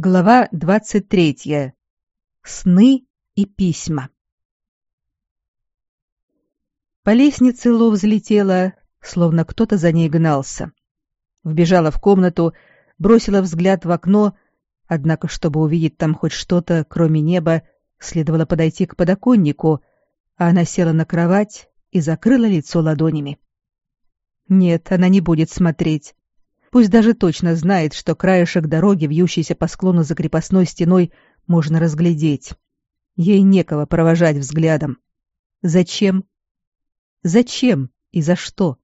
Глава 23. Сны и письма. По лестнице Ло взлетела, словно кто-то за ней гнался. Вбежала в комнату, бросила взгляд в окно, однако, чтобы увидеть там хоть что-то, кроме неба, следовало подойти к подоконнику, а она села на кровать и закрыла лицо ладонями. Нет, она не будет смотреть. Пусть даже точно знает, что краешек дороги, вьющийся по склону за крепостной стеной, можно разглядеть. Ей некого провожать взглядом. Зачем? Зачем и за что?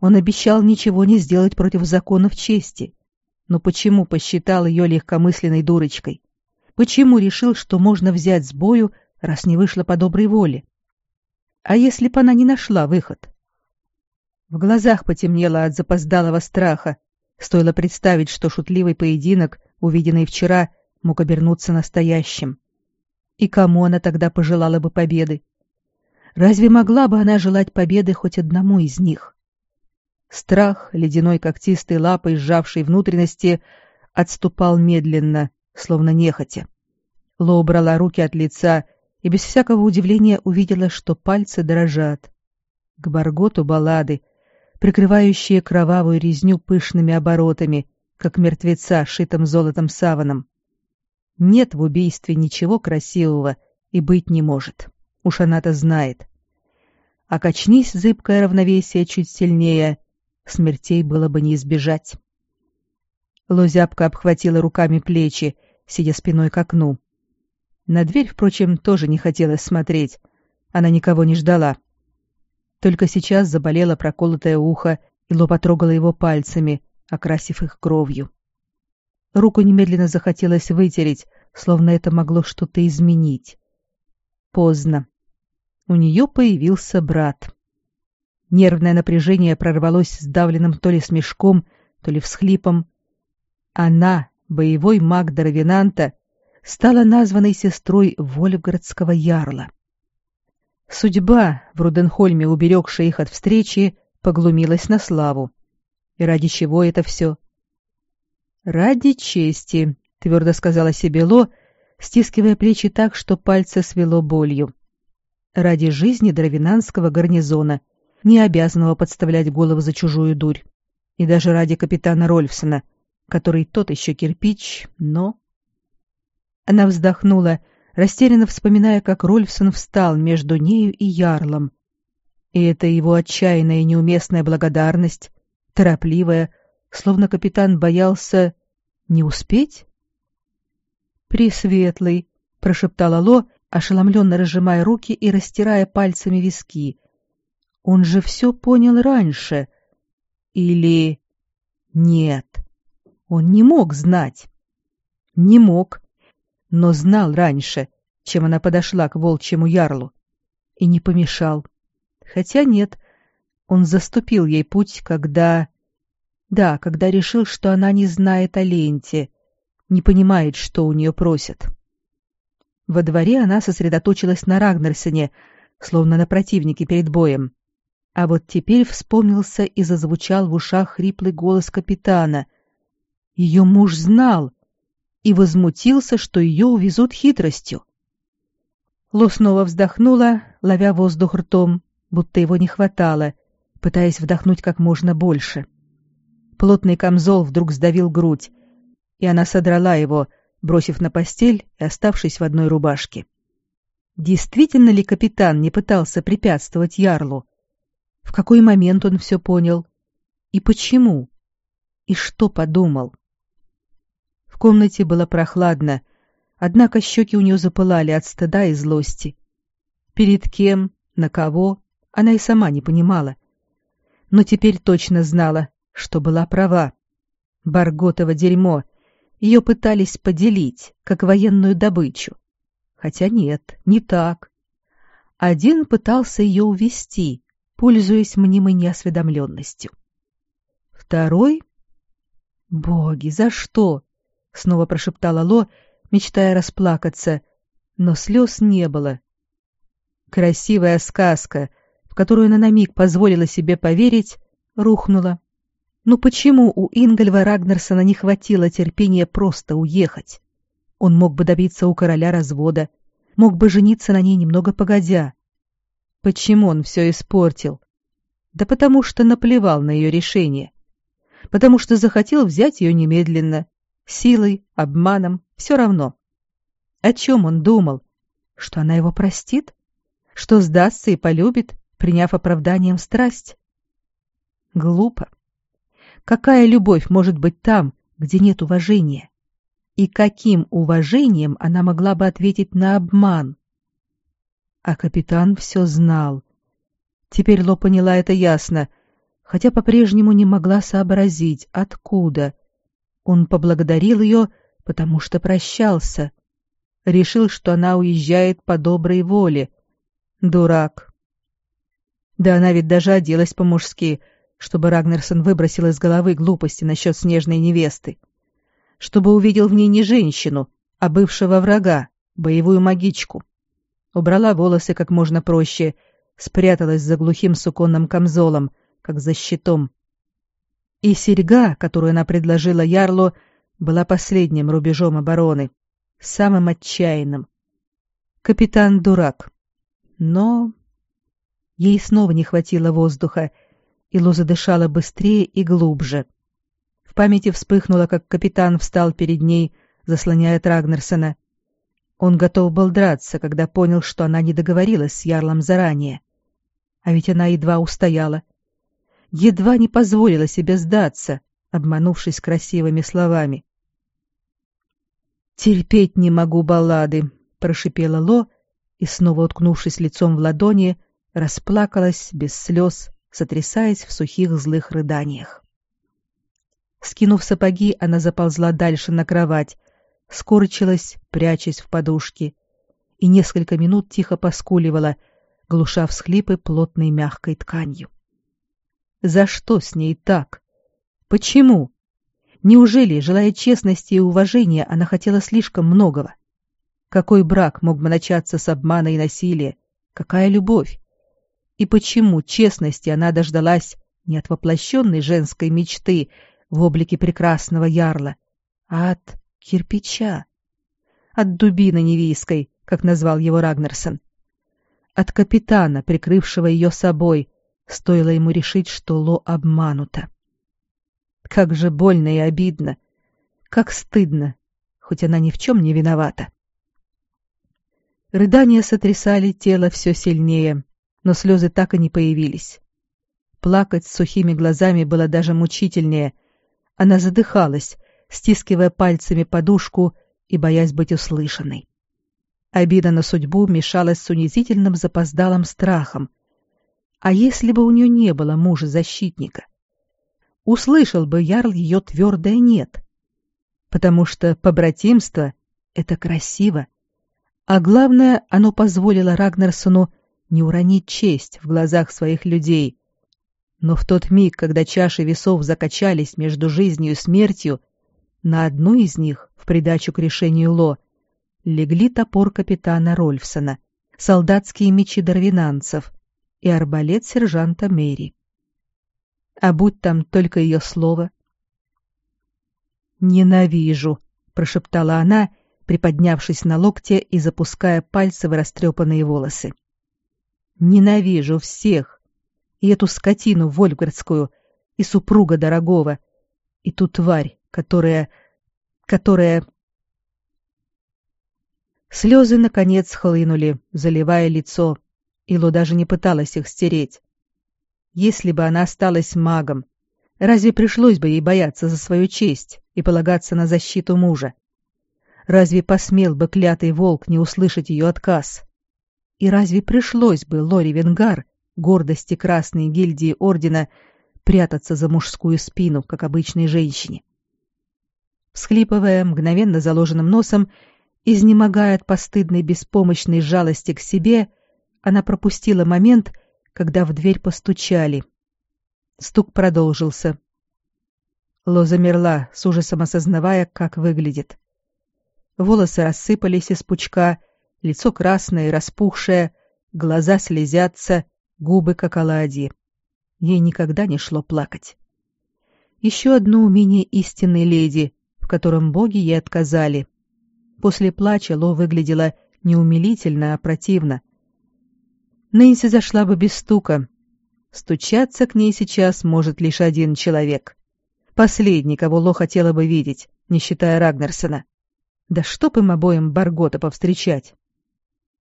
Он обещал ничего не сделать против законов чести. Но почему посчитал ее легкомысленной дурочкой? Почему решил, что можно взять с бою, раз не вышло по доброй воле? А если бы она не нашла выход? В глазах потемнело от запоздалого страха, Стоило представить, что шутливый поединок, увиденный вчера, мог обернуться настоящим. И кому она тогда пожелала бы победы? Разве могла бы она желать победы хоть одному из них? Страх, ледяной когтистой лапой, сжавшей внутренности, отступал медленно, словно нехотя. Ло убрала руки от лица и без всякого удивления увидела, что пальцы дрожат. К барготу баллады, прикрывающие кровавую резню пышными оборотами, как мертвеца, шитым золотом саваном. Нет в убийстве ничего красивого и быть не может. Уж она-то знает. А качнись зыбкое равновесие чуть сильнее, смертей было бы не избежать. Лозябка обхватила руками плечи, сидя спиной к окну. На дверь, впрочем, тоже не хотелось смотреть. Она никого не ждала. Только сейчас заболело проколотое ухо, и Ло потрогала его пальцами, окрасив их кровью. Руку немедленно захотелось вытереть, словно это могло что-то изменить. Поздно. У нее появился брат. Нервное напряжение прорвалось сдавленным то ли смешком, то ли всхлипом. Она, боевой маг Дарвинанта, стала названной сестрой Вольфградского ярла. Судьба, в Руденхольме уберегшая их от встречи, поглумилась на славу. И ради чего это все? «Ради чести», — твердо сказала себе Ло, стискивая плечи так, что пальцы свело болью. «Ради жизни Дровинанского гарнизона, не обязанного подставлять голову за чужую дурь. И даже ради капитана Рольфсона, который тот еще кирпич, но...» Она вздохнула, — растерянно вспоминая, как Рольфсон встал между нею и Ярлом. И это его отчаянная и неуместная благодарность, торопливая, словно капитан боялся не успеть? «Пресветлый», — прошептала Ло, ошеломленно разжимая руки и растирая пальцами виски. «Он же все понял раньше. Или... нет, он не мог знать. Не мог, но знал раньше, чем она подошла к волчьему ярлу, и не помешал. Хотя нет, он заступил ей путь, когда... Да, когда решил, что она не знает о ленте, не понимает, что у нее просят. Во дворе она сосредоточилась на Рагнарсоне, словно на противнике перед боем. А вот теперь вспомнился и зазвучал в ушах хриплый голос капитана. Ее муж знал, и возмутился, что ее увезут хитростью. Ло снова вздохнула, ловя воздух ртом, будто его не хватало, пытаясь вдохнуть как можно больше. Плотный камзол вдруг сдавил грудь, и она содрала его, бросив на постель и оставшись в одной рубашке. Действительно ли капитан не пытался препятствовать Ярлу? В какой момент он все понял? И почему? И что подумал? В комнате было прохладно, однако щеки у нее запылали от стыда и злости. Перед кем, на кого, она и сама не понимала. Но теперь точно знала, что была права. Барготово дерьмо. Ее пытались поделить, как военную добычу. Хотя нет, не так. Один пытался ее увести, пользуясь мнимой неосведомленностью. Второй? Боги, за что? Снова прошептала Ло, мечтая расплакаться, но слез не было. Красивая сказка, в которую она на миг позволила себе поверить, рухнула. Но почему у Ингольва Рагнарсона не хватило терпения просто уехать? Он мог бы добиться у короля развода, мог бы жениться на ней немного погодя. Почему он все испортил? Да потому что наплевал на ее решение. Потому что захотел взять ее немедленно. Силой, обманом, все равно. О чем он думал? Что она его простит? Что сдастся и полюбит, приняв оправданием страсть? Глупо. Какая любовь может быть там, где нет уважения? И каким уважением она могла бы ответить на обман? А капитан все знал. Теперь Ло поняла это ясно, хотя по-прежнему не могла сообразить, откуда. Он поблагодарил ее, потому что прощался. Решил, что она уезжает по доброй воле. Дурак. Да она ведь даже оделась по-мужски, чтобы Рагнерсон выбросил из головы глупости насчет снежной невесты. Чтобы увидел в ней не женщину, а бывшего врага, боевую магичку. Убрала волосы как можно проще — спряталась за глухим суконным камзолом, как за щитом. И серьга, которую она предложила Ярлу, была последним рубежом обороны, самым отчаянным. Капитан дурак. Но ей снова не хватило воздуха, и Лоза дышала быстрее и глубже. В памяти вспыхнуло, как капитан встал перед ней, заслоняя Рагнерсона. Он готов был драться, когда понял, что она не договорилась с Ярлом заранее. А ведь она едва устояла. Едва не позволила себе сдаться, обманувшись красивыми словами. «Терпеть не могу баллады», — прошипела Ло, и, снова уткнувшись лицом в ладони, расплакалась без слез, сотрясаясь в сухих злых рыданиях. Скинув сапоги, она заползла дальше на кровать, скорчилась, прячась в подушке, и несколько минут тихо поскуливала, глуша всхлипы плотной мягкой тканью. За что с ней так? Почему? Неужели, желая честности и уважения, она хотела слишком многого? Какой брак мог бы начаться с обмана и насилия? Какая любовь? И почему честности она дождалась не от воплощенной женской мечты в облике прекрасного ярла, а от кирпича, от дубины невийской, как назвал его Рагнерсон? от капитана, прикрывшего ее собой, стоило ему решить, что Ло обманута. Как же больно и обидно, как стыдно, хоть она ни в чем не виновата. Рыдания сотрясали тело все сильнее, но слезы так и не появились. Плакать с сухими глазами было даже мучительнее. Она задыхалась, стискивая пальцами подушку и боясь быть услышанной. Обида на судьбу мешалась с унизительным запоздалым страхом. А если бы у нее не было мужа-защитника? Услышал бы Ярл ее твердое «нет». Потому что побратимство — это красиво. А главное, оно позволило Рагнарсону не уронить честь в глазах своих людей. Но в тот миг, когда чаши весов закачались между жизнью и смертью, на одну из них, в придачу к решению Ло, легли топор капитана Рольфсона, солдатские мечи дарвинанцев и арбалет сержанта Мэри. А будь там только ее слово. «Ненавижу», — прошептала она, приподнявшись на локте и запуская пальцы в растрепанные волосы. «Ненавижу всех! И эту скотину вольфгардскую, и супруга дорогого, и ту тварь, которая... которая... Слезы, наконец, хлынули, заливая лицо. Ило даже не пыталась их стереть. Если бы она осталась магом, разве пришлось бы ей бояться за свою честь и полагаться на защиту мужа? Разве посмел бы клятый волк не услышать ее отказ? И разве пришлось бы Лори Венгар, гордости Красной гильдии Ордена, прятаться за мужскую спину, как обычной женщине? Всхлипывая, мгновенно заложенным носом, Изнемогая от постыдной беспомощной жалости к себе, она пропустила момент, когда в дверь постучали. Стук продолжился. Ло замерла, с ужасом осознавая, как выглядит. Волосы рассыпались из пучка, лицо красное и распухшее, глаза слезятся, губы как оладьи. Ей никогда не шло плакать. Еще одно умение истинной леди, в котором боги ей отказали. После плача Ло выглядела не умилительно, а противно. Нэнси зашла бы без стука. Стучаться к ней сейчас может лишь один человек. Последний, кого Ло хотела бы видеть, не считая Рагнерсона. Да чтоб им обоим Баргота повстречать.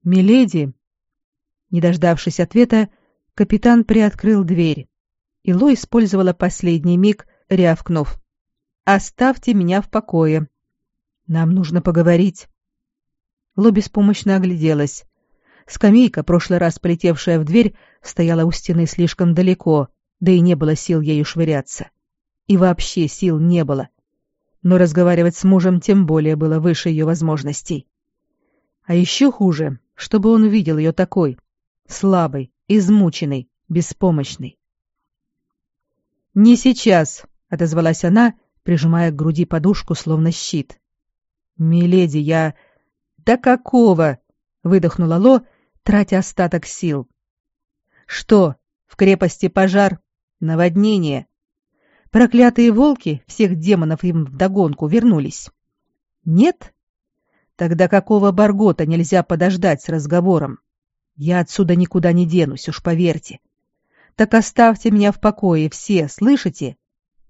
«Миледи!» Не дождавшись ответа, капитан приоткрыл дверь, и Ло использовала последний миг, рявкнув. «Оставьте меня в покое. Нам нужно поговорить». Ло беспомощно огляделась. Скамейка, прошлый раз полетевшая в дверь, стояла у стены слишком далеко, да и не было сил ею швыряться. И вообще сил не было. Но разговаривать с мужем тем более было выше ее возможностей. А еще хуже, чтобы он увидел ее такой, слабой, измученной, беспомощной. «Не сейчас», — отозвалась она, прижимая к груди подушку, словно щит. «Миледи, я...» «Да какого?» — выдохнула Ло, тратя остаток сил. «Что, в крепости пожар? Наводнение? Проклятые волки, всех демонов им вдогонку, вернулись? Нет? Тогда какого Баргота нельзя подождать с разговором? Я отсюда никуда не денусь, уж поверьте. Так оставьте меня в покое все, слышите?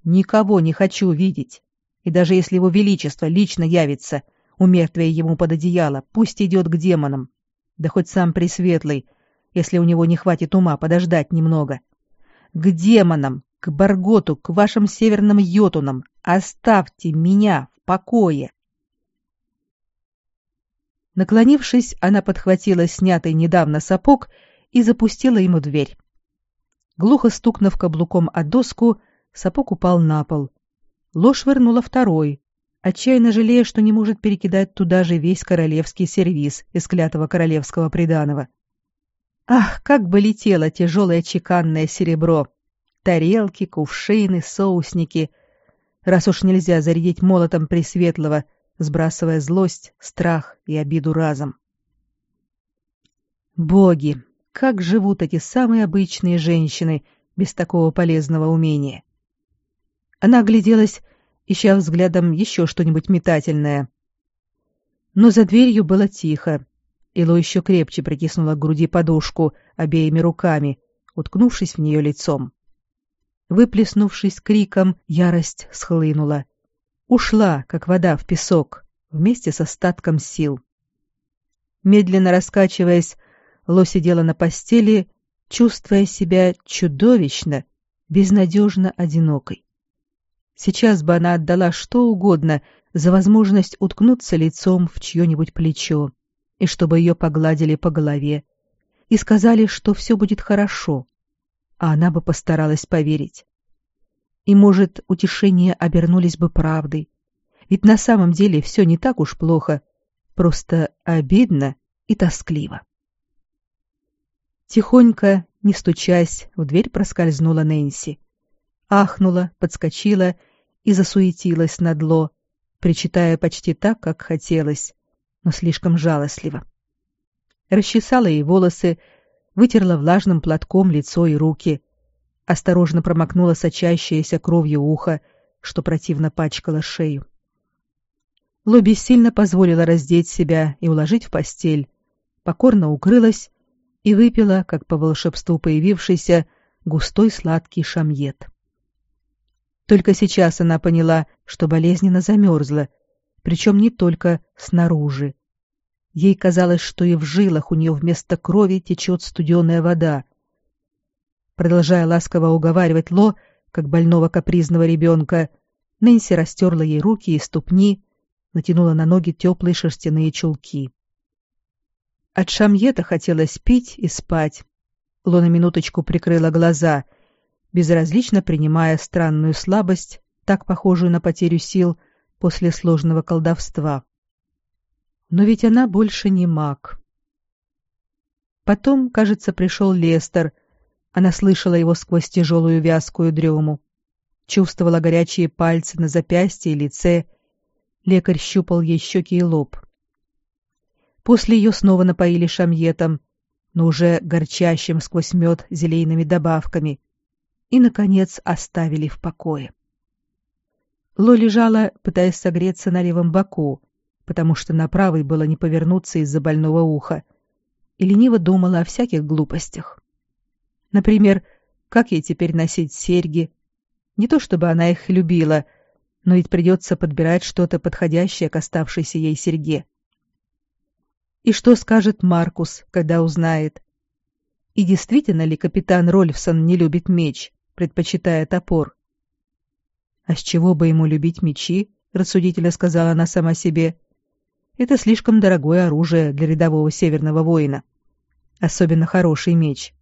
Никого не хочу видеть. И даже если его величество лично явится, умертвее ему под одеяло, пусть идет к демонам. Да хоть сам Пресветлый, если у него не хватит ума подождать немного. К демонам, к Барготу, к вашим северным йотунам. Оставьте меня в покое. Наклонившись, она подхватила снятый недавно сапог и запустила ему дверь. Глухо стукнув каблуком о доску, сапог упал на пол. Ложь швырнула второй, отчаянно жалея, что не может перекидать туда же весь королевский сервиз из клятого королевского приданого. Ах, как бы летело тяжелое чеканное серебро! Тарелки, кувшины, соусники. Раз уж нельзя зарядить молотом Пресветлого — сбрасывая злость, страх и обиду разом. Боги, как живут эти самые обычные женщины без такого полезного умения? Она огляделась, ища взглядом еще что-нибудь метательное. Но за дверью было тихо. Ило еще крепче притиснула к груди подушку обеими руками, уткнувшись в нее лицом. Выплеснувшись криком, ярость схлынула — ушла, как вода в песок, вместе с остатком сил. Медленно раскачиваясь, Ло сидела на постели, чувствуя себя чудовищно, безнадежно одинокой. Сейчас бы она отдала что угодно за возможность уткнуться лицом в чье-нибудь плечо, и чтобы ее погладили по голове, и сказали, что все будет хорошо, а она бы постаралась поверить. И, может, утешения обернулись бы правдой. Ведь на самом деле все не так уж плохо, просто обидно и тоскливо. Тихонько, не стучась, в дверь проскользнула Нэнси. Ахнула, подскочила и засуетилась над Ло, причитая почти так, как хотелось, но слишком жалостливо. Расчесала ей волосы, вытерла влажным платком лицо и руки, осторожно промокнула сочащееся кровью ухо, что противно пачкало шею. Лоби сильно позволила раздеть себя и уложить в постель, покорно укрылась и выпила, как по волшебству появившийся, густой сладкий шамьет. Только сейчас она поняла, что болезненно замерзла, причем не только снаружи. Ей казалось, что и в жилах у нее вместо крови течет студеная вода — Продолжая ласково уговаривать Ло, как больного капризного ребенка, Нэнси растерла ей руки и ступни, натянула на ноги теплые шерстяные чулки. От шамьета хотелось пить и спать. Ло на минуточку прикрыла глаза, безразлично принимая странную слабость, так похожую на потерю сил после сложного колдовства. Но ведь она больше не маг. Потом, кажется, пришел Лестер — она слышала его сквозь тяжелую вязкую дрему. Чувствовала горячие пальцы на запястье и лице. Лекарь щупал ей щеки и лоб. После ее снова напоили шамьетом, но уже горчащим сквозь мед зелейными добавками. И, наконец, оставили в покое. Ло лежала, пытаясь согреться на левом боку, потому что на правой было не повернуться из-за больного уха, и лениво думала о всяких глупостях. Например, как ей теперь носить серьги? Не то чтобы она их любила, но ведь придется подбирать что-то подходящее к оставшейся ей серьге. И что скажет Маркус, когда узнает? И действительно ли капитан Рольфсон не любит меч, предпочитая топор? А с чего бы ему любить мечи, рассудительно сказала она сама себе. Это слишком дорогое оружие для рядового северного воина. Особенно хороший меч.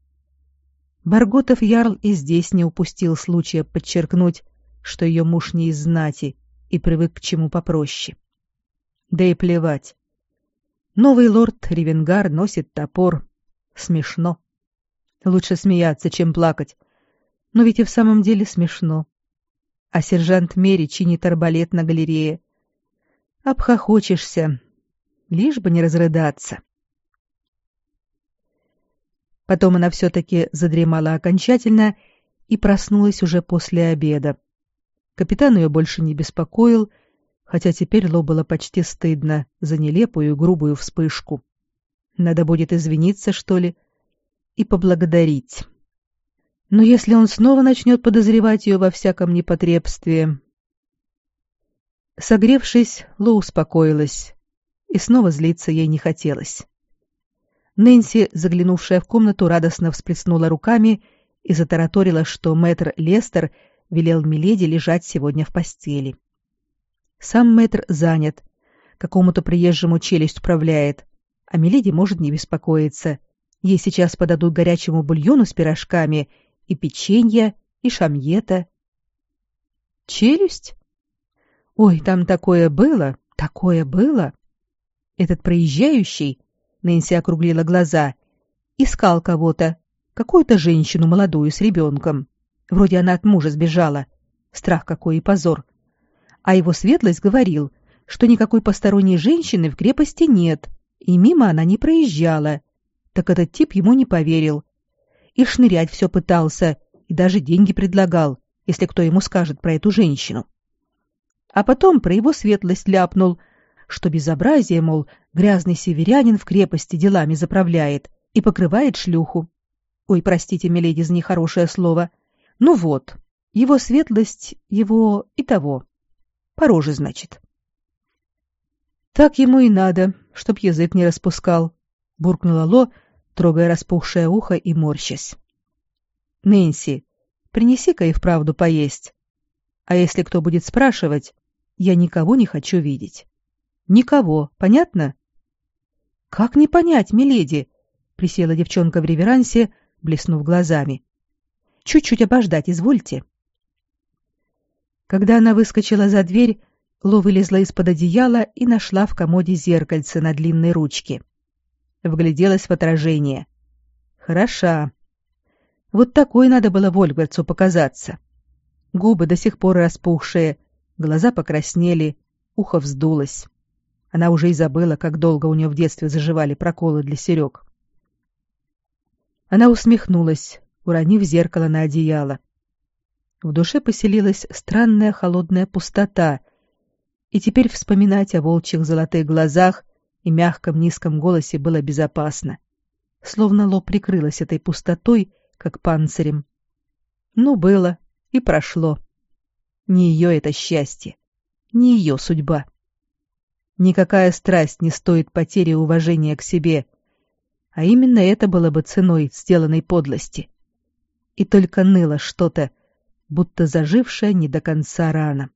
Барготов Ярл и здесь не упустил случая подчеркнуть, что ее муж не из знати и привык к чему попроще. Да и плевать. Новый лорд Ревенгар носит топор. Смешно. Лучше смеяться, чем плакать. Но ведь и в самом деле смешно. А сержант Мери чинит арбалет на галерее. Обхохочешься. Лишь бы не разрыдаться. Потом она все-таки задремала окончательно и проснулась уже после обеда. Капитан ее больше не беспокоил, хотя теперь Ло было почти стыдно за нелепую и грубую вспышку. Надо будет извиниться, что ли, и поблагодарить. Но если он снова начнет подозревать ее во всяком непотребстве... Согревшись, Ло успокоилась, и снова злиться ей не хотелось. Нэнси, заглянувшая в комнату, радостно всплеснула руками и затараторила, что мэтр Лестер велел Миледи лежать сегодня в постели. Сам мэтр занят, какому-то приезжему челюсть управляет, а Миледи может не беспокоиться. Ей сейчас подадут горячему бульону с пирожками и печенья, и шамьета. Челюсть? Ой, там такое было, такое было. Этот проезжающий, Нэнси округлила глаза, искал кого-то, какую-то женщину молодую с ребенком. Вроде она от мужа сбежала. Страх какой и позор а его светлость говорил, что никакой посторонней женщины в крепости нет, и мимо она не проезжала. Так этот тип ему не поверил. И шнырять все пытался, и даже деньги предлагал, если кто ему скажет про эту женщину. А потом про его светлость ляпнул, что безобразие, мол, грязный северянин в крепости делами заправляет и покрывает шлюху. Ой, простите, миледи, за нехорошее слово. Ну вот, его светлость, его и того. По роже, значит. Так ему и надо, чтоб язык не распускал, буркнула Ло, трогая распухшее ухо и морщась. Нэнси, принеси-ка и вправду поесть. А если кто будет спрашивать, я никого не хочу видеть. Никого, понятно? Как не понять, миледи? Присела девчонка в реверансе, блеснув глазами. Чуть-чуть обождать, извольте. Когда она выскочила за дверь, Ло вылезла из-под одеяла и нашла в комоде зеркальце на длинной ручке. Вгляделась в отражение. Хороша. Вот такой надо было Вольгардцу показаться. Губы до сих пор распухшие, глаза покраснели, ухо вздулось. Она уже и забыла, как долго у нее в детстве заживали проколы для серег. Она усмехнулась, уронив зеркало на одеяло. В душе поселилась странная холодная пустота, и теперь вспоминать о волчьих золотых глазах и мягком низком голосе было безопасно. Словно лоб прикрылась этой пустотой, как панцирем. Ну, было и прошло. Не ее это счастье, не ее судьба. Никакая страсть не стоит потери уважения к себе, а именно это было бы ценой сделанной подлости. И только ныло что-то, будто зажившая не до конца рана.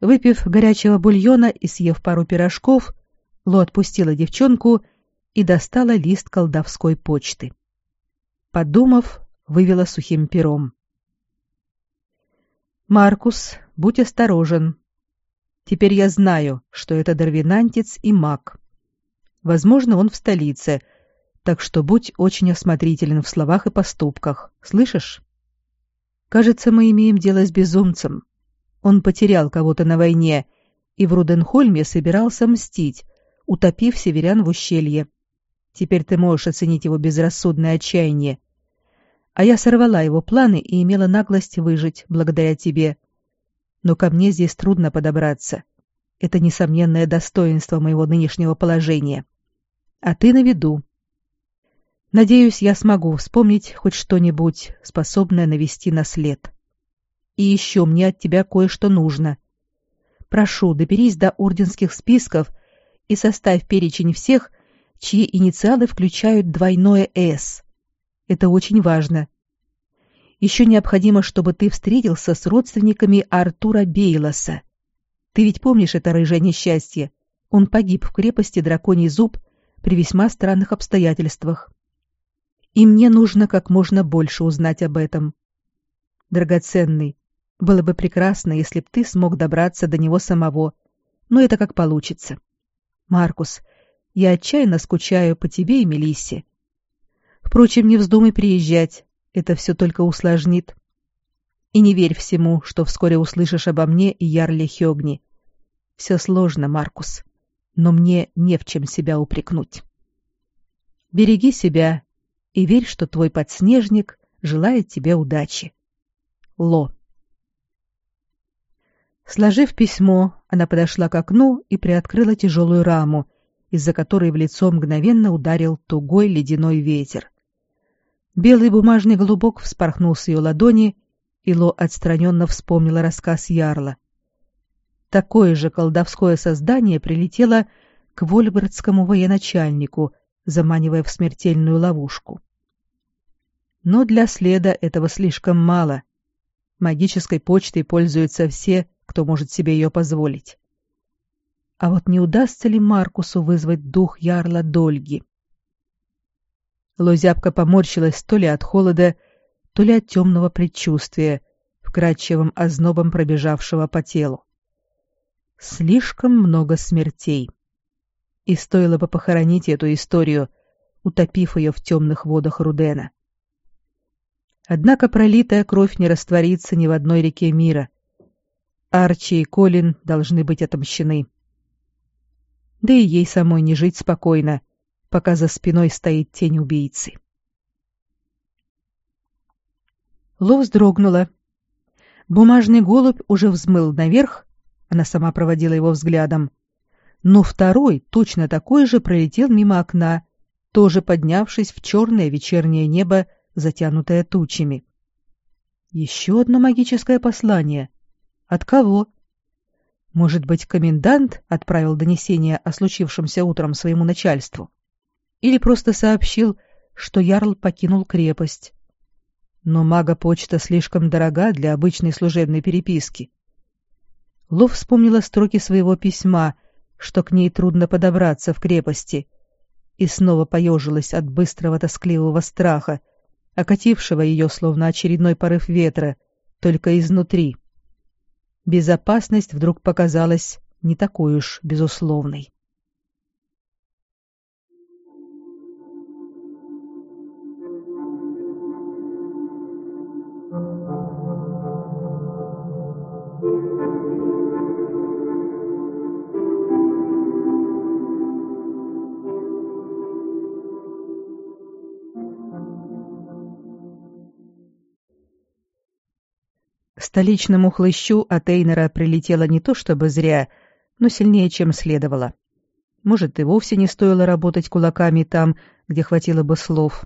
Выпив горячего бульона и съев пару пирожков, Ло отпустила девчонку и достала лист колдовской почты. Подумав, вывела сухим пером. «Маркус, будь осторожен. Теперь я знаю, что это дарвинантец и маг. Возможно, он в столице, так что будь очень осмотрителен в словах и поступках. Слышишь?» Кажется, мы имеем дело с безумцем. Он потерял кого-то на войне и в Руденхольме собирался мстить, утопив северян в ущелье. Теперь ты можешь оценить его безрассудное отчаяние. А я сорвала его планы и имела наглость выжить благодаря тебе. но ко мне здесь трудно подобраться. Это несомненное достоинство моего нынешнего положения. А ты на виду. Надеюсь, я смогу вспомнить хоть что-нибудь, способное навести на след. И еще мне от тебя кое-что нужно. Прошу, доберись до орденских списков и составь перечень всех, чьи инициалы включают двойное «С». Это очень важно. Еще необходимо, чтобы ты встретился с родственниками Артура Бейлоса. Ты ведь помнишь это рыжее несчастье? Он погиб в крепости Драконий Зуб при весьма странных обстоятельствах. И мне нужно как можно больше узнать об этом. Драгоценный, было бы прекрасно, если б ты смог добраться до него самого, но это как получится. Маркус, я отчаянно скучаю по тебе и Мелиссе. Впрочем, не вздумай приезжать, это все только усложнит. И не верь всему, что вскоре услышишь обо мне и Ярле Хёгни. Все сложно, Маркус, но мне не в чем себя упрекнуть. Береги себя и верь, что твой подснежник желает тебе удачи. Ло. Сложив письмо, она подошла к окну и приоткрыла тяжелую раму, из-за которой в лицо мгновенно ударил тугой ледяной ветер. Белый бумажный голубок вспорхнул с ее ладони, и Ло отстраненно вспомнила рассказ Ярла. Такое же колдовское создание прилетело к вольбордскому военачальнику, заманивая в смертельную ловушку. Но для следа этого слишком мало. Магической почтой пользуются все, кто может себе ее позволить. А вот не удастся ли Маркусу вызвать дух ярла Дольги? Лозябка поморщилась то ли от холода, то ли от темного предчувствия, вкрадчивым ознобом пробежавшего по телу. Слишком много смертей. И стоило бы похоронить эту историю, утопив ее в темных водах Рудена. Однако пролитая кровь не растворится ни в одной реке мира, Арчи и Колин должны быть отомщены. Да и ей самой не жить спокойно, пока за спиной стоит тень убийцы. Ло вздрогнула. Бумажный голубь уже взмыл наверх, она сама проводила его взглядом. Но второй, точно такой же, пролетел мимо окна, тоже поднявшись в черное вечернее небо, затянутое тучами. Еще одно магическое послание. От кого? Может быть, комендант отправил донесение о случившемся утром своему начальству? Или просто сообщил, что Ярл покинул крепость? Но мага-почта слишком дорога для обычной служебной переписки. Лов вспомнила строки своего письма, что к ней трудно подобраться в крепости, и снова поежилась от быстрого тоскливого страха, окатившего ее словно очередной порыв ветра, только изнутри. Безопасность вдруг показалась не такой уж безусловной. Столичному хлыщу от Эйнера прилетело не то чтобы зря, но сильнее, чем следовало. Может, и вовсе не стоило работать кулаками там, где хватило бы слов.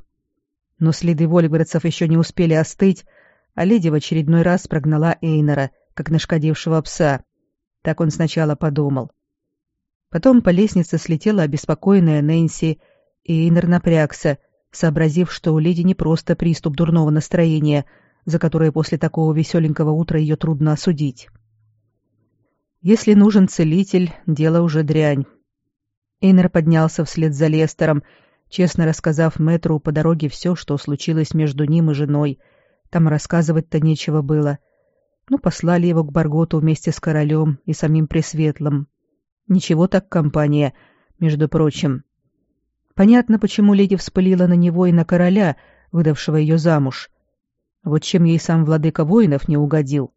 Но следы вольгородцев еще не успели остыть, а леди в очередной раз прогнала Эйнера, как нашкодившего пса. Так он сначала подумал. Потом по лестнице слетела обеспокоенная Нэнси, и Эйнер напрягся, сообразив, что у леди не просто приступ дурного настроения — за которое после такого веселенького утра ее трудно осудить. Если нужен целитель, дело уже дрянь. Эйнер поднялся вслед за Лестером, честно рассказав Мэтру по дороге все, что случилось между ним и женой. Там рассказывать-то нечего было. Ну, послали его к Барготу вместе с королем и самим Пресветлым. Ничего так компания, между прочим. Понятно, почему леди вспылила на него и на короля, выдавшего ее замуж. Вот чем ей сам владыка воинов не угодил.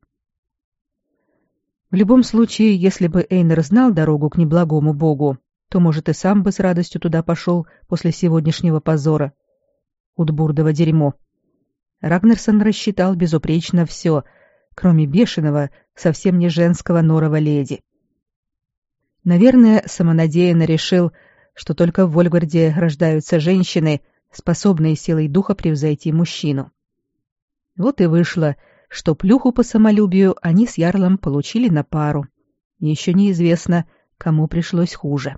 В любом случае, если бы Эйнер знал дорогу к неблагому богу, то, может, и сам бы с радостью туда пошел после сегодняшнего позора. Утбурдово дерьмо. Рагнерсон рассчитал безупречно все, кроме бешеного, совсем не женского норова леди. Наверное, самонадеянно решил, что только в Вольгарде рождаются женщины, способные силой духа превзойти мужчину. Вот и вышло, что плюху по самолюбию они с Ярлом получили на пару. Еще неизвестно, кому пришлось хуже.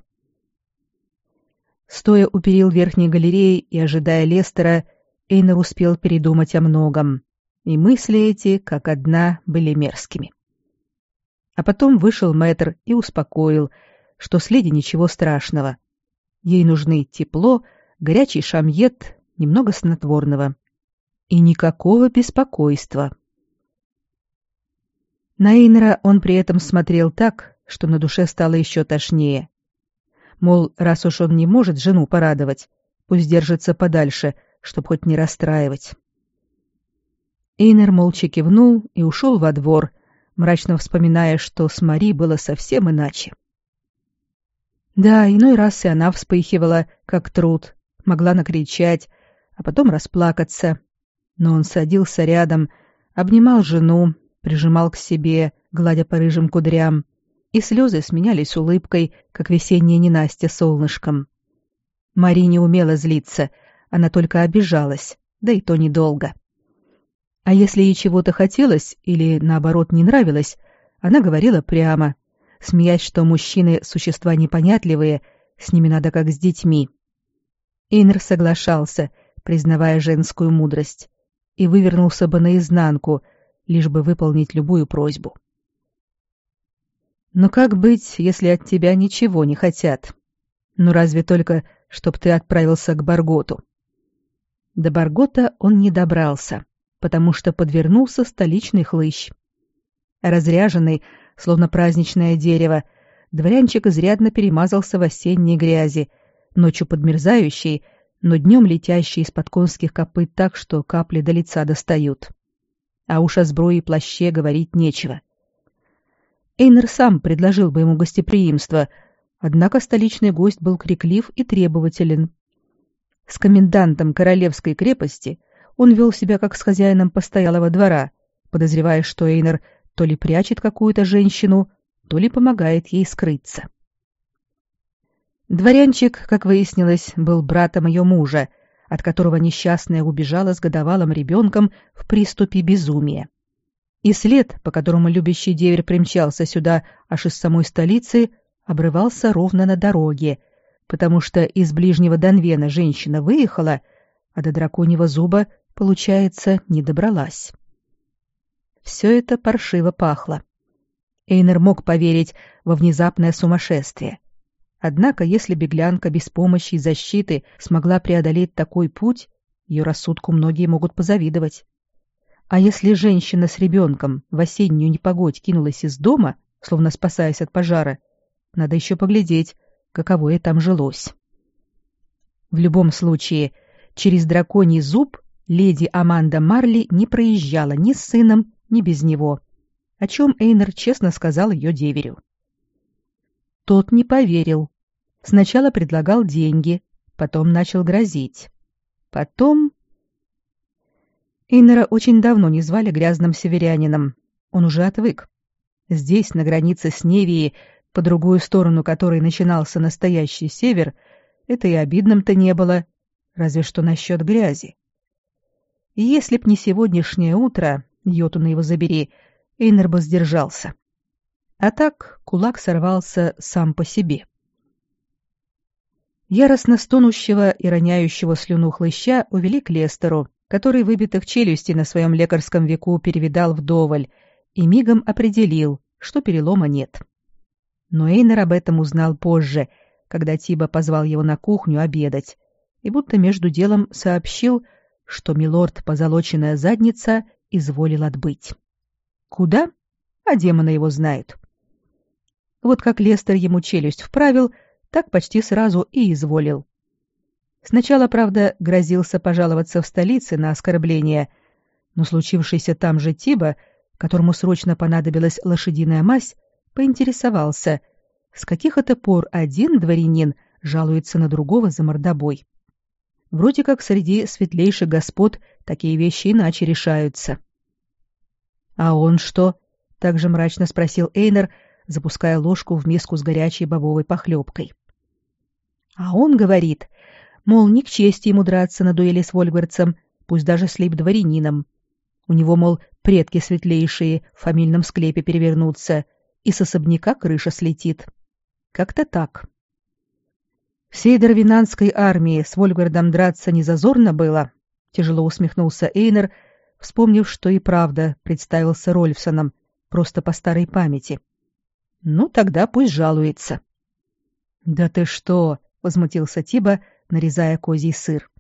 Стоя у перил верхней галереи и ожидая Лестера, Эйнер успел передумать о многом, и мысли эти, как одна, были мерзкими. А потом вышел мэтр и успокоил, что с ничего страшного. Ей нужны тепло, горячий шамьет, немного снотворного. И никакого беспокойства. На Эйнера он при этом смотрел так, что на душе стало еще тошнее. Мол, раз уж он не может жену порадовать, пусть держится подальше, чтоб хоть не расстраивать. Эйнер молча кивнул и ушел во двор, мрачно вспоминая, что с Мари было совсем иначе. Да, иной раз и она вспыхивала, как труд, могла накричать, а потом расплакаться. Но он садился рядом, обнимал жену, прижимал к себе, гладя по рыжим кудрям, и слезы сменялись улыбкой, как весеннее ненастье солнышком. Мари не умела злиться, она только обижалась, да и то недолго. А если ей чего-то хотелось или, наоборот, не нравилось, она говорила прямо, смеясь, что мужчины — существа непонятливые, с ними надо как с детьми. Эйнер соглашался, признавая женскую мудрость, и вывернулся бы наизнанку, лишь бы выполнить любую просьбу. Но как быть, если от тебя ничего не хотят? Ну разве только, чтоб ты отправился к Барготу. До Баргота он не добрался, потому что подвернулся столичный хлыщ. Разряженный, словно праздничное дерево, дворянчик изрядно перемазался в осенней грязи, ночью подмерзающий, но днем летящий из-под конских копыт так, что капли до лица достают. А уж о сбруе и плаще говорить нечего — Эйнер сам предложил бы ему гостеприимство, однако столичный гость был криклив и требователен. С комендантом королевской крепости он вел себя как с хозяином постоялого двора, подозревая, что Эйнер то ли прячет какую-то женщину, то ли помогает ей скрыться. Дворянчик, как выяснилось, был братом ее мужа, от которого несчастная убежала с годовалым ребенком в приступе безумия. И след, по которому любящий деверь примчался сюда аж из самой столицы, обрывался ровно на дороге, потому что из ближнего Донвена женщина выехала, а до драконьего зуба, получается, не добралась. Все это паршиво пахло. Эйнер мог поверить во внезапное сумасшествие. Однако, если беглянка без помощи и защиты смогла преодолеть такой путь, ее рассудку многие могут позавидовать. А если женщина с ребенком в осеннюю непогодь кинулась из дома, словно спасаясь от пожара, надо еще поглядеть, каково ей там жилось. В любом случае, через драконий зуб леди Аманда Марли не проезжала ни с сыном, ни без него, о чем Эйнер честно сказал ее деверю. Тот не поверил. Сначала предлагал деньги, потом начал грозить. Потом Эйнера очень давно не звали грязным северянином. Он уже отвык. Здесь, на границе с Невией, по другую сторону которой начинался настоящий север, это и обидным-то не было, разве что насчет грязи. И если б не сегодняшнее утро, Йотуна его забери, Эйнер бы сдержался. А так кулак сорвался сам по себе. Яростно стонущего и роняющего слюну хлыща увели к Лестеру, который выбитых челюсти на своем лекарском веку перевидал вдоволь и мигом определил, что перелома нет. Но Эйнер об этом узнал позже, когда Тиба позвал его на кухню обедать, и будто между делом сообщил, что милорд позолоченная задница изволил отбыть. Куда? А демона его знают. Вот как Лестер ему челюсть вправил, так почти сразу и изволил. Сначала, правда, грозился пожаловаться в столице на оскорбление, но случившийся там же Тиба, которому срочно понадобилась лошадиная мазь, поинтересовался, с каких это пор один дворянин жалуется на другого за мордобой. Вроде как среди светлейших господ такие вещи иначе решаются. А он что? также мрачно спросил Эйнер, запуская ложку в миску с горячей бобовой похлебкой. А он говорит, мол, не к чести ему драться на дуэли с Вольгвардцем, пусть даже с лейб-дворянином. У него, мол, предки светлейшие в фамильном склепе перевернутся, и с особняка крыша слетит. Как-то так. Всей дарвинанской армии с Вольгардом драться не зазорно было, тяжело усмехнулся Эйнер, вспомнив, что и правда представился Рольфсоном, просто по старой памяти. Ну, тогда пусть жалуется. Да ты что, возмутился Тиба, нарезая козий сыр.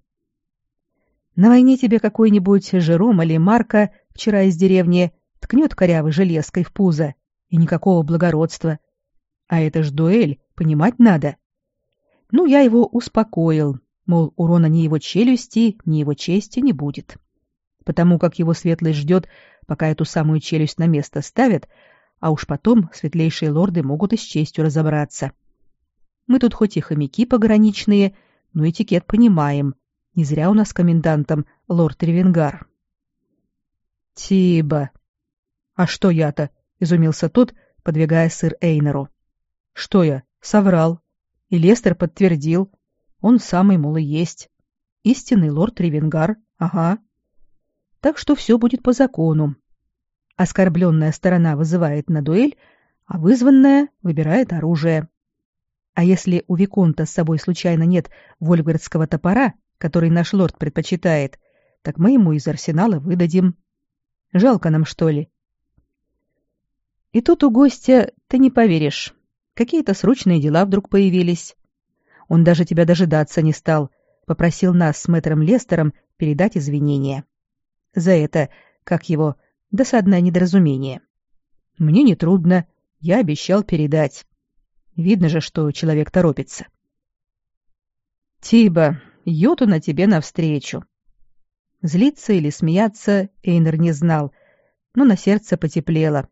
На войне тебе какой-нибудь Жером или Марка вчера из деревни ткнет корявой железкой в пузо, и никакого благородства. А это ж дуэль, понимать надо. Ну, я его успокоил, мол, урона ни его челюсти, ни его чести не будет. Потому как его светлость ждет, пока эту самую челюсть на место ставят, а уж потом светлейшие лорды могут и с честью разобраться. Мы тут хоть и хомяки пограничные, но этикет понимаем. Не зря у нас комендантом лорд Ревенгар. Тиба. А что я-то? изумился тот, подвигая сыр Эйнеру. Что я? Соврал. И Лестер подтвердил. Он самый, мол, и есть. Истинный лорд Ревенгар. Ага. Так что все будет по закону. Оскорбленная сторона вызывает на дуэль, а вызванная выбирает оружие. А если у Виконта с собой случайно нет вольгардского топора, который наш лорд предпочитает, так мы ему из арсенала выдадим. Жалко нам, что ли? И тут у гостя, ты не поверишь, какие-то срочные дела вдруг появились. Он даже тебя дожидаться не стал, попросил нас с мэтром Лестером передать извинения. За это, как его, досадное недоразумение. Мне не трудно, я обещал передать. Видно же, что человек торопится. Тиба, Йоту на тебе навстречу. Злиться или смеяться Эйнер не знал, но на сердце потеплело.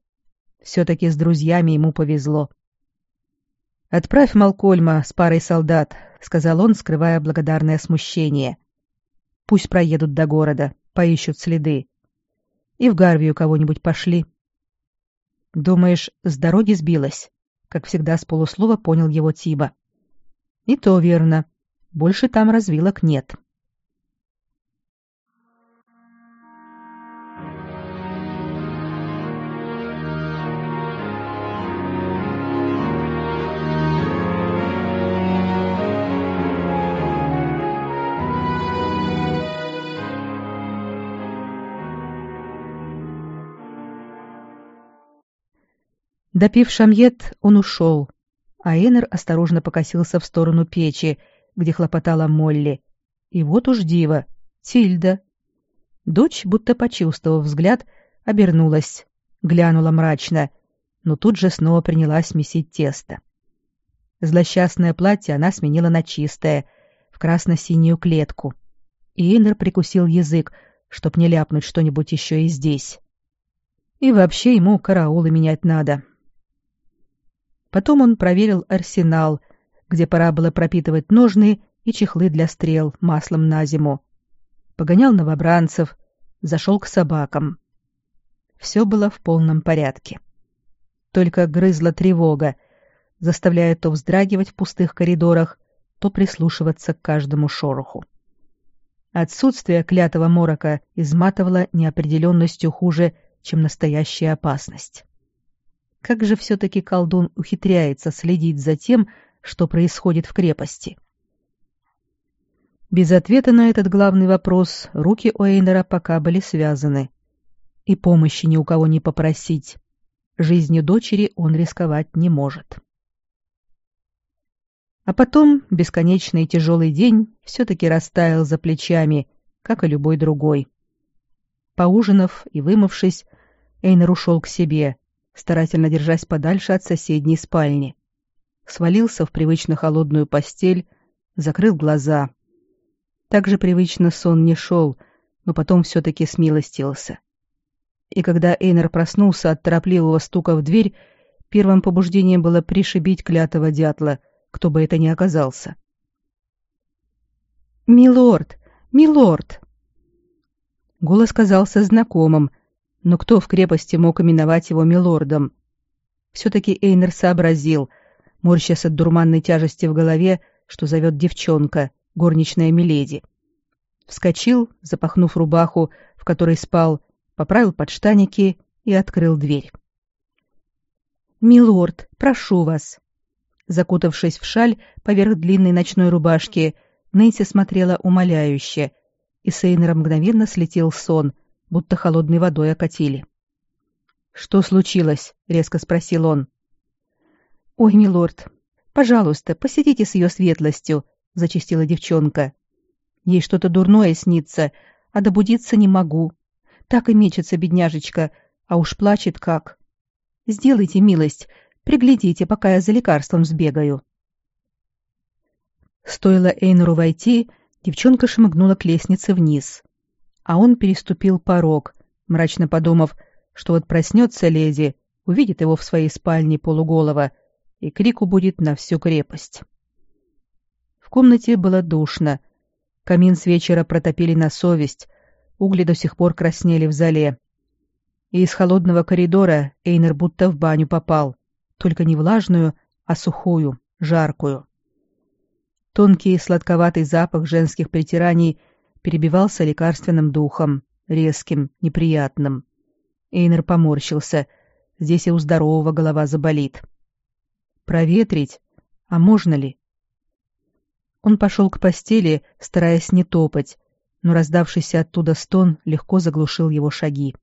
Все-таки с друзьями ему повезло. «Отправь Малкольма с парой солдат», — сказал он, скрывая благодарное смущение. «Пусть проедут до города, поищут следы. И в Гарвию кого-нибудь пошли». «Думаешь, с дороги сбилась?» — как всегда с полуслова понял его Тиба. «И то верно. Больше там развилок нет. Допив шамьет, он ушел, а Эннер осторожно покосился в сторону печи, где хлопотала Молли. И вот уж диво, Тильда. Дочь, будто почувствовав взгляд, обернулась, глянула мрачно, но тут же снова принялась месить тесто. Злосчастное платье она сменила на чистое, в красно-синюю клетку. И Иннер прикусил язык, чтоб не ляпнуть что-нибудь еще и здесь. И вообще ему караулы менять надо. Потом он проверил арсенал, где пора было пропитывать ножны и чехлы для стрел маслом на зиму. Погонял новобранцев, зашел к собакам. Все было в полном порядке. Только грызла тревога, заставляя то вздрагивать в пустых коридорах, то прислушиваться к каждому шороху. Отсутствие клятого морока изматывало неопределенностью хуже, чем настоящая опасность. Как же все-таки колдун ухитряется следить за тем, что происходит в крепости. Без ответа на этот главный вопрос руки Эйнера пока были связаны. И помощи ни у кого не попросить. Жизнью дочери он рисковать не может. А потом бесконечный тяжелый день все-таки растаял за плечами, как и любой другой. Поужинав и вымывшись, Эйнер ушел к себе, старательно держась подальше от соседней спальни свалился в привычно холодную постель, закрыл глаза. Так же привычно сон не шел, но потом все-таки смилостился. И когда Эйнер проснулся от торопливого стука в дверь, первым побуждением было пришибить клятого дятла, кто бы это ни оказался. «Милорд! Милорд!» Голос казался знакомым, но кто в крепости мог именовать его милордом? Все-таки Эйнер сообразил, морщась от дурманной тяжести в голове, что зовет девчонка, горничная Миледи. Вскочил, запахнув рубаху, в которой спал, поправил подштаники и открыл дверь. «Милорд, прошу вас!» Закутавшись в шаль поверх длинной ночной рубашки, Нэнси смотрела умоляюще, и с Эйнера мгновенно слетел сон, будто холодной водой окатили. «Что случилось?» — резко спросил он. «Ой, милорд, пожалуйста, посидите с ее светлостью», — зачастила девчонка. «Ей что-то дурное снится, а добудиться не могу. Так и мечется бедняжечка, а уж плачет как. Сделайте милость, приглядите, пока я за лекарством сбегаю». Стоило Эйнеру войти, девчонка шмыгнула к лестнице вниз а он переступил порог, мрачно подумав, что вот проснется леди, увидит его в своей спальне полуголова, и крику будет на всю крепость. В комнате было душно. Камин с вечера протопили на совесть, угли до сих пор краснели в зале. И из холодного коридора Эйнер будто в баню попал, только не влажную, а сухую, жаркую. Тонкий сладковатый запах женских притираний — перебивался лекарственным духом, резким, неприятным. Эйнер поморщился. Здесь и у здорового голова заболит. Проветрить? А можно ли? Он пошел к постели, стараясь не топать, но раздавшийся оттуда стон легко заглушил его шаги.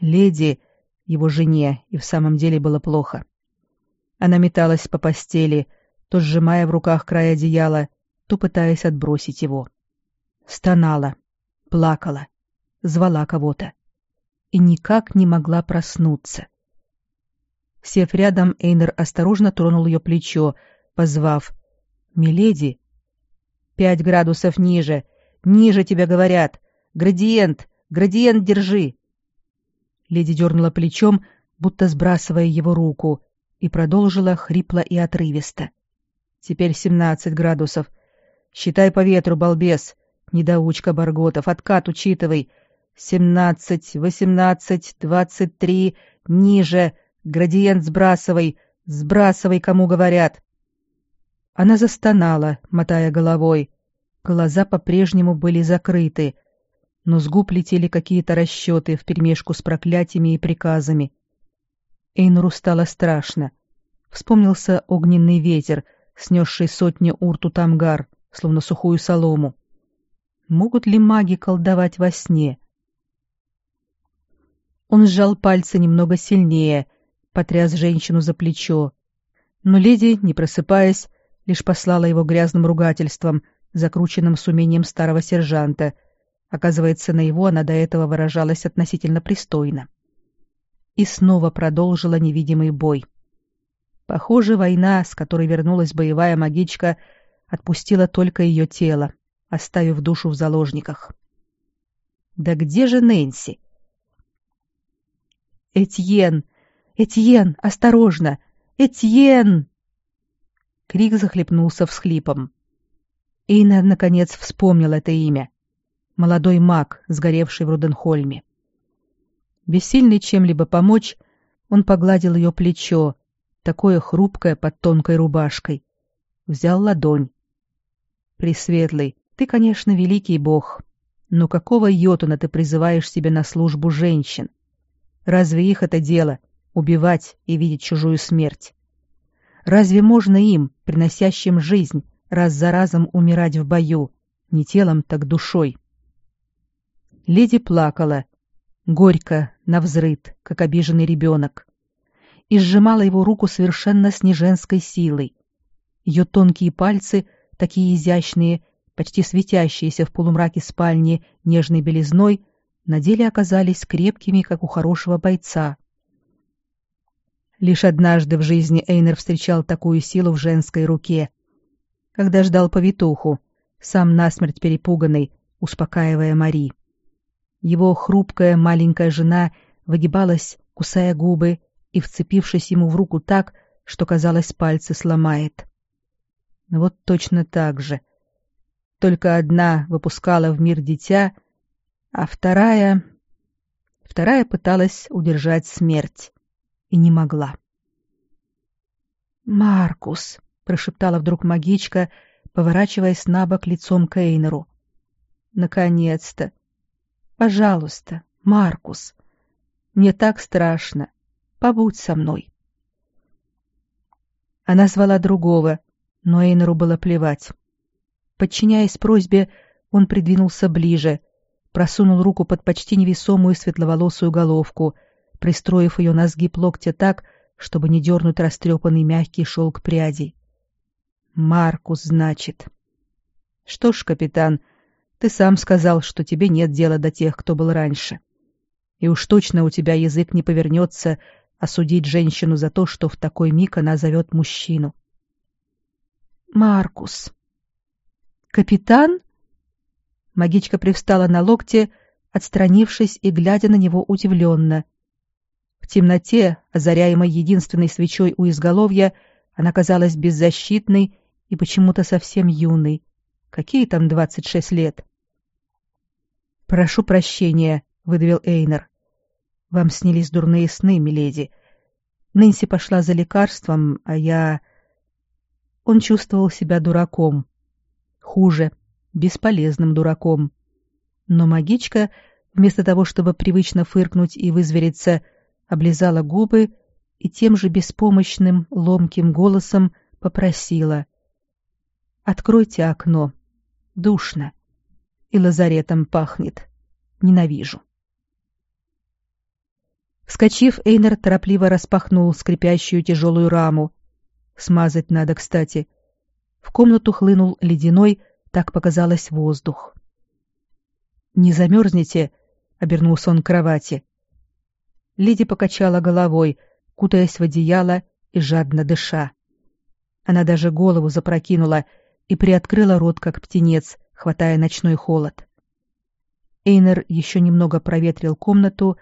Леди, его жене, и в самом деле было плохо. Она металась по постели, то сжимая в руках край одеяла, то пытаясь отбросить его. Стонала, плакала, звала кого-то. И никак не могла проснуться. Сев рядом, Эйнер осторожно тронул ее плечо, позвав «Миледи». «Пять градусов ниже! Ниже тебе говорят! Градиент! Градиент держи!» Леди дернула плечом, будто сбрасывая его руку, и продолжила хрипло и отрывисто. «Теперь семнадцать градусов. Считай по ветру, балбес. Недоучка Барготов, откат учитывай. Семнадцать, восемнадцать, двадцать три, ниже, градиент сбрасывай, сбрасывай, кому говорят. Она застонала, мотая головой. Глаза по-прежнему были закрыты, но с губ летели какие-то расчеты вперемешку с проклятиями и приказами. Эйнуру стало страшно. Вспомнился огненный ветер, снесший сотни урту тамгар, словно сухую солому. Могут ли маги колдовать во сне? Он сжал пальцы немного сильнее, потряс женщину за плечо. Но леди, не просыпаясь, лишь послала его грязным ругательством, закрученным с умением старого сержанта. Оказывается, на его она до этого выражалась относительно пристойно. И снова продолжила невидимый бой. Похоже, война, с которой вернулась боевая магичка, отпустила только ее тело, оставив душу в заложниках. Да где же Нэнси? Этьен! Этьен, осторожно! Этьен! Крик захлепнулся всхлипом. Эйна, наконец, вспомнил это имя. Молодой маг, сгоревший в Руденхольме. Бессильный чем-либо помочь, он погладил ее плечо, такое хрупкое под тонкой рубашкой. Взял ладонь. Пресветлый, ты, конечно, великий бог, но какого йотуна ты призываешь себе на службу женщин? Разве их это дело — убивать и видеть чужую смерть? Разве можно им, приносящим жизнь, раз за разом умирать в бою, не телом, так душой? Леди плакала, горько, навзрыд, как обиженный ребенок, и сжимала его руку совершенно с неженской силой. Ее тонкие пальцы, такие изящные, почти светящиеся в полумраке спальни нежной белизной, на деле оказались крепкими, как у хорошего бойца. Лишь однажды в жизни Эйнер встречал такую силу в женской руке, когда ждал повитуху, сам насмерть перепуганный, успокаивая Мари. Его хрупкая маленькая жена выгибалась, кусая губы и вцепившись ему в руку так, что, казалось, пальцы сломает. Вот точно так же — только одна выпускала в мир дитя, а вторая... вторая пыталась удержать смерть и не могла. «Маркус!» — прошептала вдруг магичка, поворачиваясь на бок лицом к Эйнеру. «Наконец-то! Пожалуйста, Маркус! Мне так страшно! Побудь со мной!» Она звала другого, но Эйнеру было плевать. Подчиняясь просьбе, он придвинулся ближе, просунул руку под почти невесомую светловолосую головку, пристроив ее на сгиб локтя так, чтобы не дернуть растрепанный мягкий шелк прядей. «Маркус, значит». «Что ж, капитан, ты сам сказал, что тебе нет дела до тех, кто был раньше. И уж точно у тебя язык не повернется осудить женщину за то, что в такой миг она зовет мужчину». «Маркус». «Капитан?» Магичка привстала на локте, отстранившись и глядя на него удивленно. В темноте, озаряемой единственной свечой у изголовья, она казалась беззащитной и почему-то совсем юной. Какие там двадцать шесть лет? «Прошу прощения», — выдавил Эйнер. «Вам снились дурные сны, миледи. Нэнси пошла за лекарством, а я...» Он чувствовал себя дураком. Хуже, бесполезным дураком. Но магичка, вместо того, чтобы привычно фыркнуть и вызвериться, облизала губы и тем же беспомощным, ломким голосом попросила. «Откройте окно. Душно. И лазаретом пахнет. Ненавижу». Вскочив, Эйнер торопливо распахнул скрипящую тяжелую раму. Смазать надо, кстати. В комнату хлынул ледяной, так показалось воздух. «Не замерзнете?» — обернулся он к кровати. Леди покачала головой, кутаясь в одеяло и жадно дыша. Она даже голову запрокинула и приоткрыла рот, как птенец, хватая ночной холод. Эйнер еще немного проветрил комнату,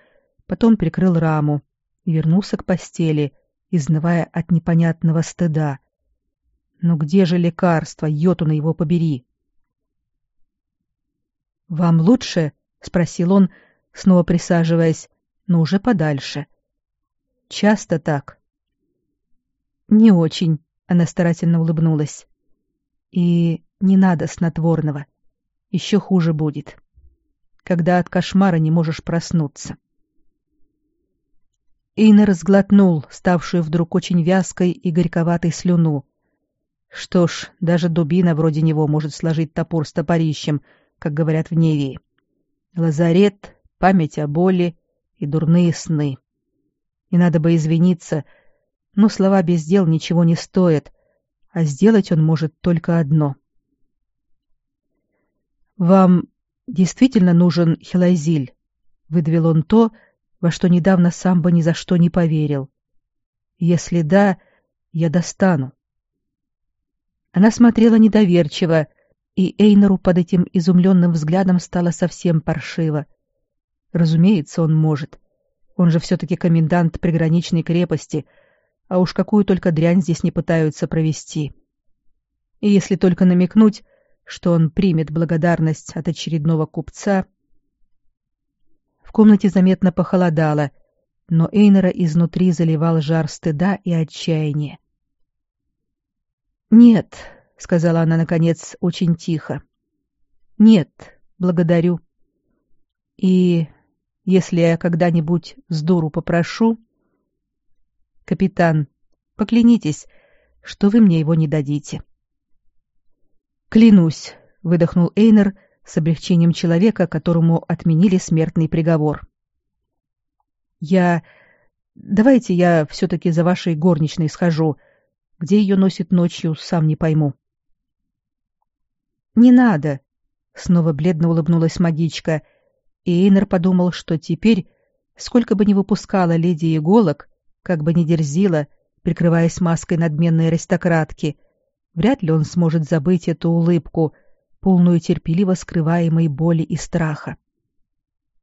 потом прикрыл раму и вернулся к постели, изнывая от непонятного стыда. «Ну где же лекарство, йотуна его побери?» «Вам лучше?» — спросил он, снова присаживаясь, но уже подальше. «Часто так?» «Не очень», — она старательно улыбнулась. «И не надо снотворного. Еще хуже будет. Когда от кошмара не можешь проснуться». Эйнер разглотнул ставшую вдруг очень вязкой и горьковатой слюну. Что ж, даже дубина вроде него может сложить топор с топорищем — как говорят в Невии. Лазарет, память о боли и дурные сны. И надо бы извиниться, но слова без дел ничего не стоят, а сделать он может только одно. «Вам действительно нужен хилазиль?» — выдавил он то, во что недавно сам бы ни за что не поверил. «Если да, я достану». Она смотрела недоверчиво, — и Эйнеру под этим изумленным взглядом стало совсем паршиво. Разумеется, он может. Он же все-таки комендант приграничной крепости, а уж какую только дрянь здесь не пытаются провести. И если только намекнуть, что он примет благодарность от очередного купца... В комнате заметно похолодало, но Эйнера изнутри заливал жар стыда и отчаяния. «Нет», сказала она наконец очень тихо. Нет, благодарю. И если я когда-нибудь с попрошу, капитан, поклянитесь, что вы мне его не дадите. Клянусь, выдохнул Эйнер с облегчением человека, которому отменили смертный приговор. Я давайте я все таки за вашей горничной схожу. Где ее носит ночью, сам не пойму. «Не надо!» — снова бледно улыбнулась магичка, и Эйнер подумал, что теперь, сколько бы ни выпускала леди иголок, как бы ни дерзила, прикрываясь маской надменной аристократки, вряд ли он сможет забыть эту улыбку, полную терпеливо скрываемой боли и страха.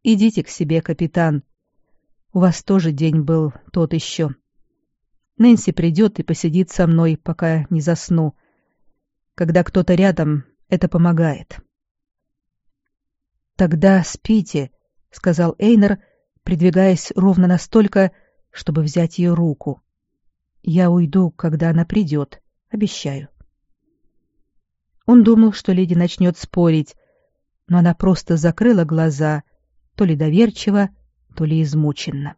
«Идите к себе, капитан. У вас тоже день был тот еще. Нэнси придет и посидит со мной, пока не засну. Когда кто-то рядом, это помогает. Тогда спите, сказал Эйнер, придвигаясь ровно настолько, чтобы взять ее руку. «Я уйду, когда она придет, обещаю». Он думал, что леди начнет спорить, но она просто закрыла глаза, то ли доверчиво, то ли измученно.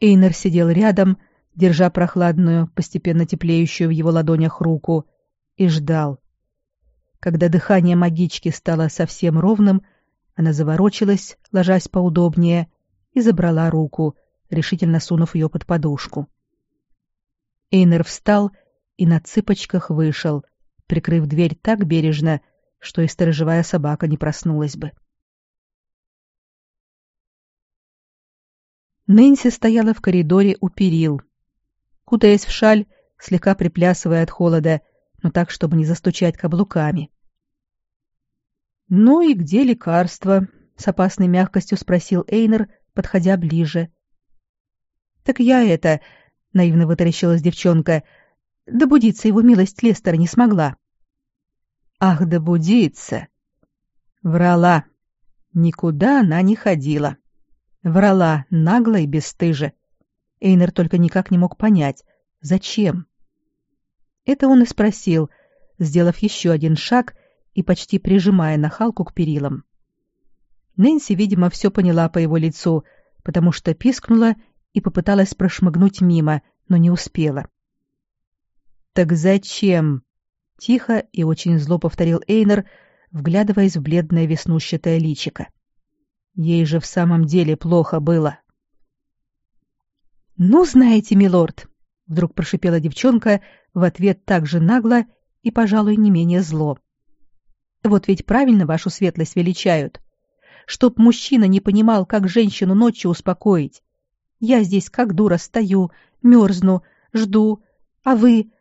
Эйнер сидел рядом, держа прохладную, постепенно теплеющую в его ладонях руку, и ждал. Когда дыхание магички стало совсем ровным, она заворочилась, ложась поудобнее, и забрала руку, решительно сунув ее под подушку. Эйнер встал и на цыпочках вышел, прикрыв дверь так бережно, что и сторожевая собака не проснулась бы. Нэнси стояла в коридоре у перил. Кутаясь в шаль, слегка приплясывая от холода, но так, чтобы не застучать каблуками. «Ну и где лекарство?» — с опасной мягкостью спросил Эйнер, подходя ближе. «Так я это...» — наивно вытаращилась девчонка. «Добудиться его милость Лестера не смогла». «Ах, добудиться!» Врала. Никуда она не ходила. Врала нагло и бесстыже. Эйнер только никак не мог понять, зачем. Это он и спросил, сделав еще один шаг и почти прижимая нахалку к перилам. Нэнси, видимо, все поняла по его лицу, потому что пискнула и попыталась прошмыгнуть мимо, но не успела. «Так зачем?» — тихо и очень зло повторил Эйнер, вглядываясь в бледное веснущатое личико. Ей же в самом деле плохо было. «Ну, знаете, милорд», — вдруг прошипела девчонка в ответ так же нагло и, пожалуй, не менее зло. «Вот ведь правильно вашу светлость величают. Чтоб мужчина не понимал, как женщину ночью успокоить. Я здесь как дура стою, мерзну, жду, а вы...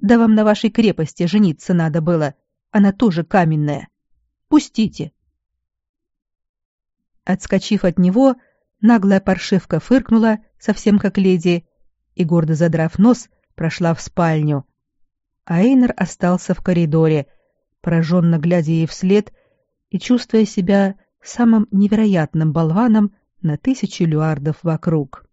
Да вам на вашей крепости жениться надо было. Она тоже каменная. Пустите». Отскочив от него, наглая паршивка фыркнула, совсем как леди, и, гордо задрав нос, прошла в спальню. А Эйнер остался в коридоре, пораженно глядя ей вслед и чувствуя себя самым невероятным болваном на тысячу люардов вокруг.